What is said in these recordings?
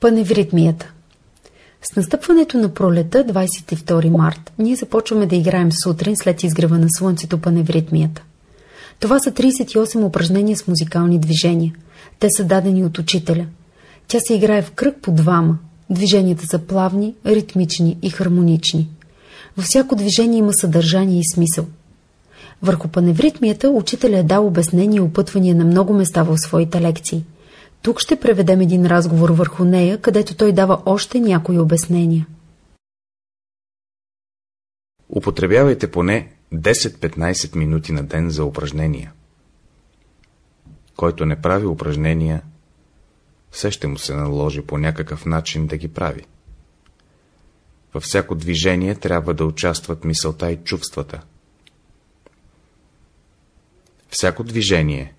Паневритмията С настъпването на пролета, 22 март, ние започваме да играем сутрин след изгрева на слънцето паневритмията. Това са 38 упражнения с музикални движения. Те са дадени от учителя. Тя се играе в кръг по двама. Движенията са плавни, ритмични и хармонични. Във всяко движение има съдържание и смисъл. Върху паневритмията учителя е дал обяснение и опътвания на много места в своите лекции – тук ще преведем един разговор върху нея, където той дава още някои обяснения. Употребявайте поне 10-15 минути на ден за упражнения. Който не прави упражнения, все ще му се наложи по някакъв начин да ги прави. Във всяко движение трябва да участват мисълта и чувствата. Всяко движение,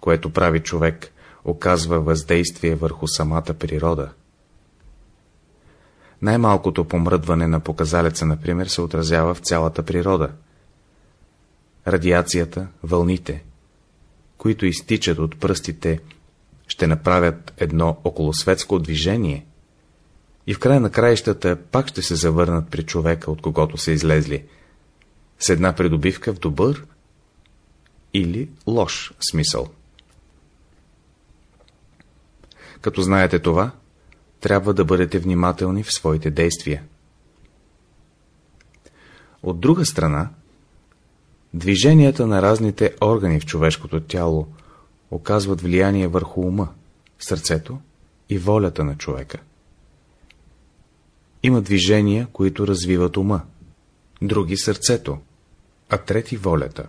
което прави човек, оказва въздействие върху самата природа. Най-малкото помръдване на показалеца, например, се отразява в цялата природа. Радиацията, вълните, които изтичат от пръстите, ще направят едно околосветско движение и в края на краищата пак ще се завърнат при човека, от когото са излезли, с една придобивка в добър или лош смисъл. Като знаете това, трябва да бъдете внимателни в своите действия. От друга страна, движенията на разните органи в човешкото тяло оказват влияние върху ума, сърцето и волята на човека. Има движения, които развиват ума, други сърцето, а трети волята.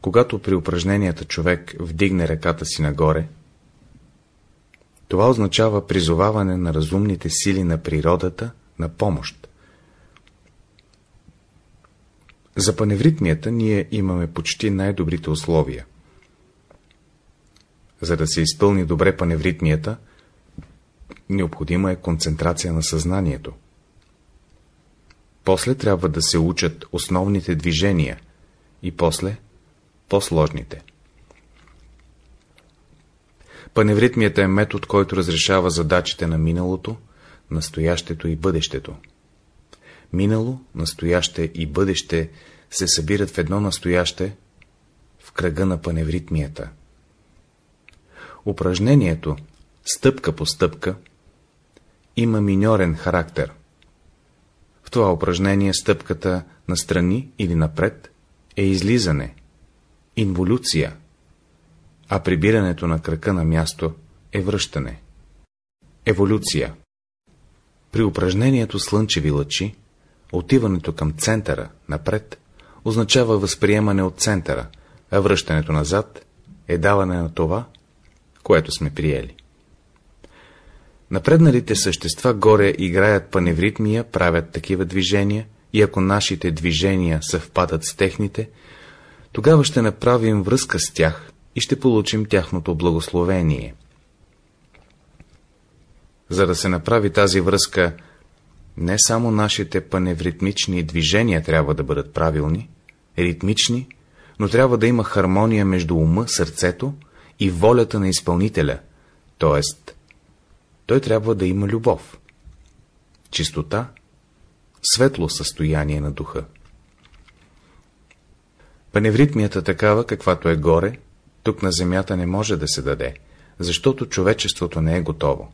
Когато при упражненията човек вдигне ръката си нагоре, това означава призоваване на разумните сили на природата на помощ. За паневритмията ние имаме почти най-добрите условия. За да се изпълни добре паневритмията, необходима е концентрация на съзнанието. После трябва да се учат основните движения и после по-сложните. Паневритмията е метод, който разрешава задачите на миналото, настоящето и бъдещето. Минало, настояще и бъдеще се събират в едно настояще в кръга на паневритмията. Упражнението, стъпка по стъпка, има миньорен характер. В това упражнение стъпката настрани или напред е излизане, инволюция, а прибирането на крака на място е връщане. Еволюция При упражнението слънчеви лъчи, отиването към центъра, напред, означава възприемане от центъра, а връщането назад е даване на това, което сме приели. Напредналите същества горе играят паневритмия, правят такива движения, и ако нашите движения съвпадат с техните, тогава ще направим връзка с тях и ще получим тяхното благословение. За да се направи тази връзка, не само нашите паневритмични движения трябва да бъдат правилни, ритмични, но трябва да има хармония между ума, сърцето и волята на изпълнителя, т.е. той трябва да има любов, чистота, светло състояние на духа. Паневритмията такава, каквато е горе, тук на земята не може да се даде, защото човечеството не е готово.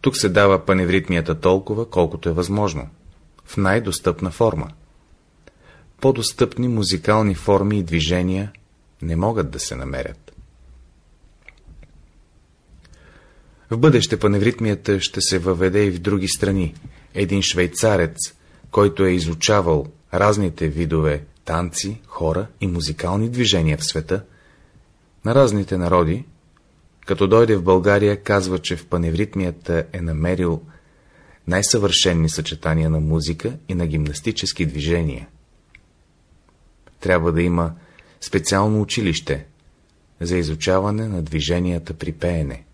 Тук се дава паневритмията толкова, колкото е възможно, в най-достъпна форма. По-достъпни музикални форми и движения не могат да се намерят. В бъдеще паневритмията ще се въведе и в други страни. Един швейцарец, който е изучавал разните видове танци, хора и музикални движения в света, на разните народи, като дойде в България, казва, че в паневритмията е намерил най-съвършенни съчетания на музика и на гимнастически движения. Трябва да има специално училище за изучаване на движенията при пеене.